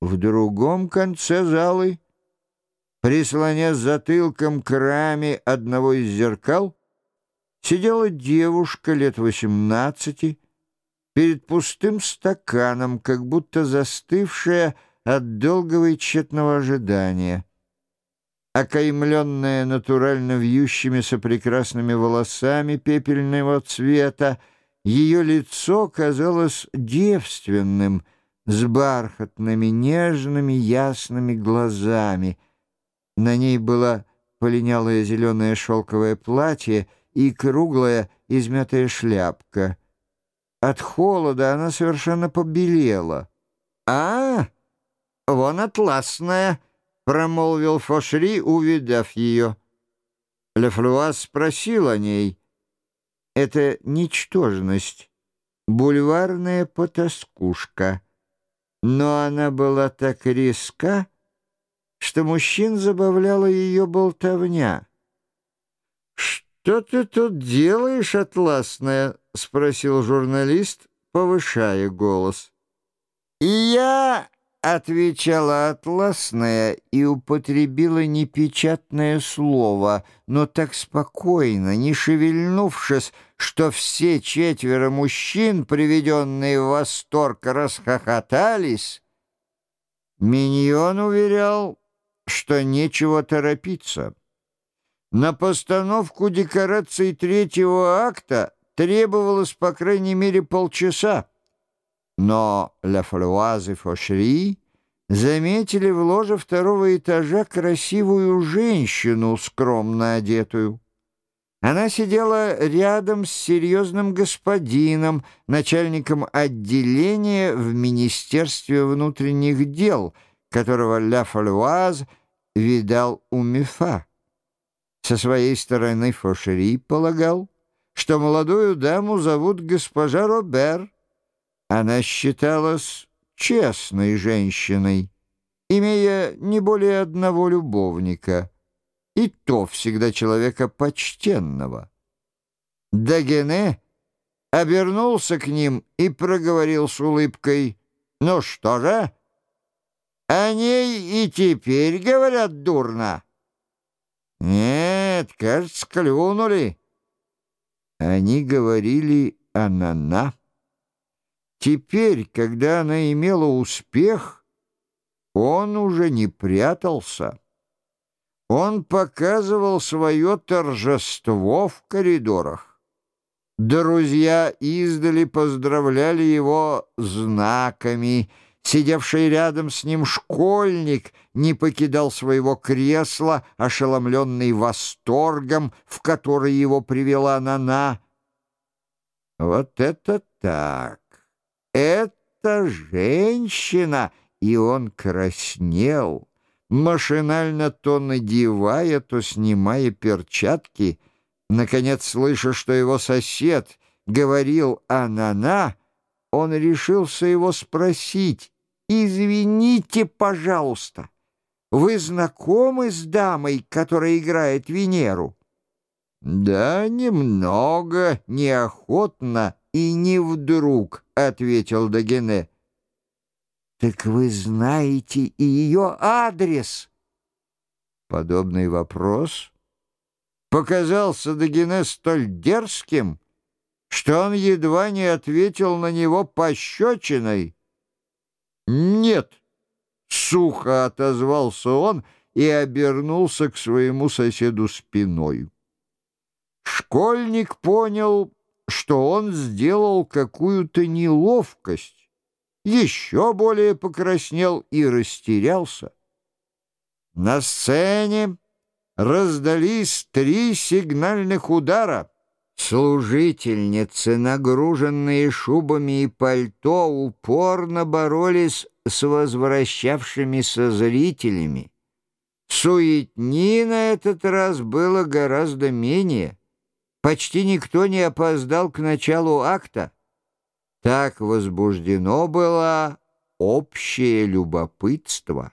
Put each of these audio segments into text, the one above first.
В другом конце залы, прислонясь затылком к раме одного из зеркал, сидела девушка лет восемнадцати перед пустым стаканом, как будто застывшая от долгого и тщетного ожидания. Окаймленная натурально вьющимися прекрасными волосами пепельного цвета, ее лицо казалось девственным, с бархатными, нежными, ясными глазами. На ней было полинялое зеленое шелковое платье и круглая измятая шляпка. От холода она совершенно побелела. «А, вон атласная!» — промолвил Фошри, увидав ее. Лефлуаз спросил о ней. «Это ничтожность, бульварная потаскушка». Но она была так резка, что мужчин забавляла ее болтовня. «Что ты тут делаешь, атласная?» — спросил журналист, повышая голос. «И я — отвечала атласная и употребила непечатное слово, но так спокойно, не шевельнувшись, что все четверо мужчин, приведенные в восторг, расхохотались. Миньон уверял, что нечего торопиться. На постановку декораций третьего акта требовалось по крайней мере полчаса. Но Ля Флуаз и Фошри заметили в ложе второго этажа красивую женщину, скромно одетую. Она сидела рядом с серьезным господином, начальником отделения в Министерстве внутренних дел, которого Ля видал у Мефа. Со своей стороны Фошери полагал, что молодую даму зовут госпожа Робер, она считалась честной женщиной, имея не более одного любовника, и то всегда человека почтенного. Дагене обернулся к ним и проговорил с улыбкой, «Ну что же, о ней и теперь говорят дурно». «Нет, кажется, клюнули». Они говорили о Нана. Теперь, когда она имела успех, он уже не прятался. Он показывал свое торжество в коридорах. Друзья издали поздравляли его знаками. Сидевший рядом с ним школьник не покидал своего кресла, ошеломленный восторгом, в который его привела Нана. Вот это так! «Это женщина!» И он краснел, машинально то надевая, то снимая перчатки. Наконец, слыша, что его сосед говорил «Анана», он решился его спросить «Извините, пожалуйста, вы знакомы с дамой, которая играет Венеру?» «Да немного, неохотно и не вдруг», — ответил Дагене. «Так вы знаете и ее адрес?» Подобный вопрос показался Дагене столь дерзким, что он едва не ответил на него пощечиной. «Нет», — сухо отозвался он и обернулся к своему соседу спиной. Школьник понял, что он сделал какую-то неловкость, еще более покраснел и растерялся. На сцене раздались три сигнальных удара. Служительницы, нагруженные шубами и пальто, упорно боролись с возвращавшимися зрителями. Суетни на этот раз было гораздо менее — Почти никто не опоздал к началу акта. Так возбуждено было общее любопытство.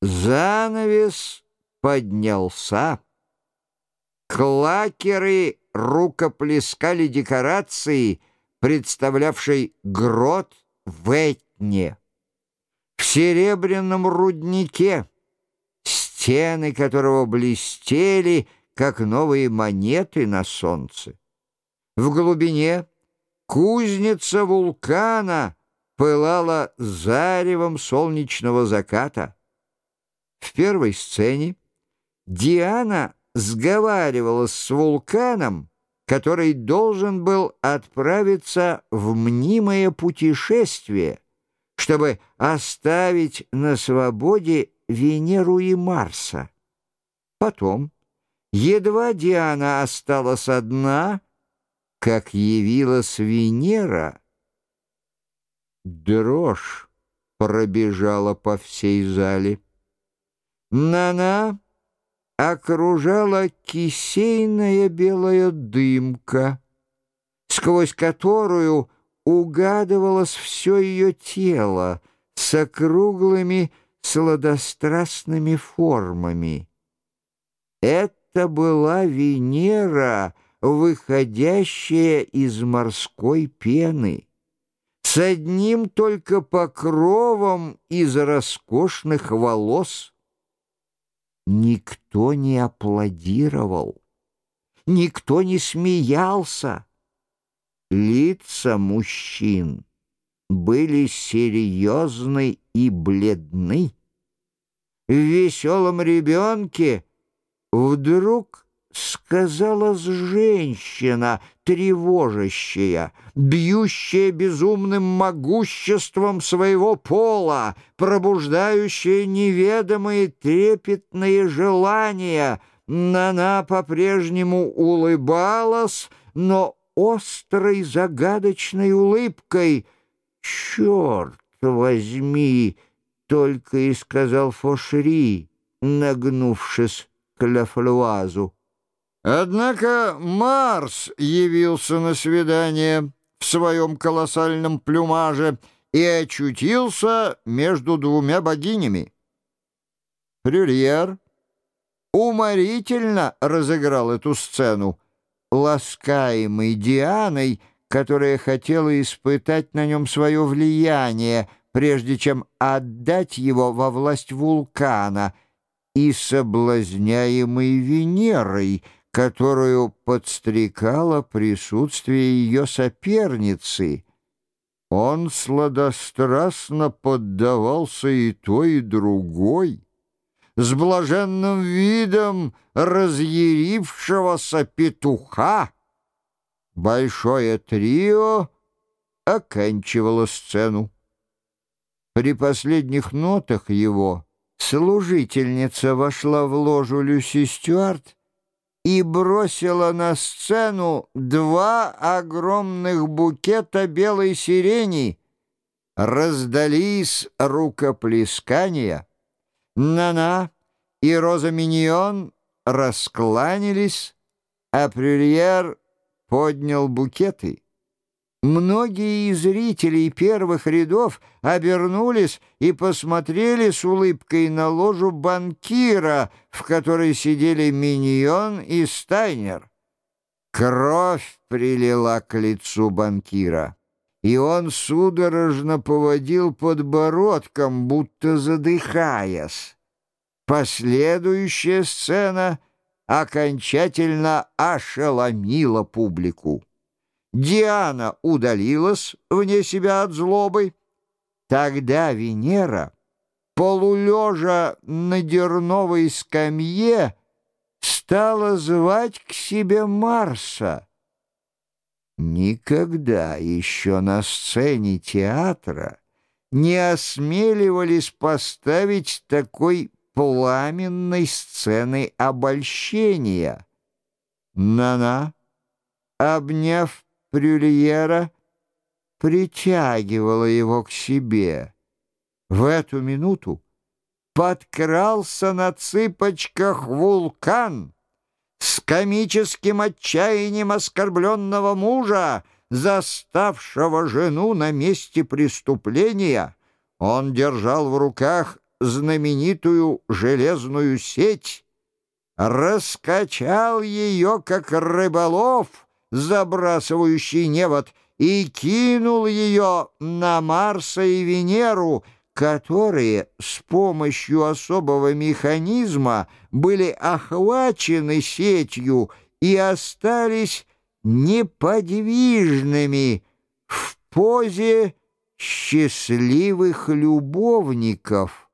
Занавес поднялся. Клакеры рукоплескали декорации, представлявшей грот в Этне. серебряном руднике, стены которого блестели, как новые монеты на солнце. В глубине кузница вулкана пылала заревом солнечного заката. В первой сцене Диана сговаривалась с вулканом, который должен был отправиться в мнимое путешествие, чтобы оставить на свободе Венеру и Марса. Потом, едва Диана осталась одна, как явилась Венера, дрожь пробежала по всей зале. Нана окружала кисейная белая дымка, сквозь которую угадывалось все ее тело с округлыми сладострастными формами. Это была Венера, выходящая из морской пены, с одним только покровом из роскошных волос. Никто не аплодировал, никто не смеялся. Лица мужчин были серьезны и бледны. В веселом ребенке вдруг сказалась женщина, тревожащая, бьющая безумным могуществом своего пола, пробуждающая неведомые трепетные желания. Она по-прежнему улыбалась, но острой загадочной улыбкой. «Черт возьми!» — только и сказал Фошри, нагнувшись к Лафлуазу. Однако Марс явился на свидание в своем колоссальном плюмаже и очутился между двумя богинями. Прюльер уморительно разыграл эту сцену, ласкаемый Дианой, которая хотела испытать на нем свое влияние, прежде чем отдать его во власть вулкана, и соблазняемый Венерой — которую подстрекало присутствие ее соперницы. Он сладострастно поддавался и той, и другой, с блаженным видом разъярившегося петуха. Большое трио оканчивало сцену. При последних нотах его служительница вошла в ложу Люси Стюарт и бросила на сцену два огромных букета белой сирени. Раздались рукоплескания. Нана и Роза Миньон раскланялись, а Прюльер поднял букеты. Многие из зрителей первых рядов обернулись и посмотрели с улыбкой на ложу банкира, в которой сидели Миньон и Стайнер. Кровь прилила к лицу банкира, и он судорожно поводил подбородком, будто задыхаясь. Последующая сцена окончательно ошеломила публику. Диана удалилась вне себя от злобы. Тогда Венера, полулежа на дерновой скамье, стала звать к себе Марса. Никогда еще на сцене театра не осмеливались поставить такой пламенной сцены обольщения. Нана, обняв Прюльера притягивала его к себе. В эту минуту подкрался на цыпочках вулкан с комическим отчаянием оскорбленного мужа, заставшего жену на месте преступления. Он держал в руках знаменитую железную сеть, раскачал ее, как рыболов — забрасывающий невод, и кинул ее на Марса и Венеру, которые с помощью особого механизма были охвачены сетью и остались неподвижными в позе счастливых любовников.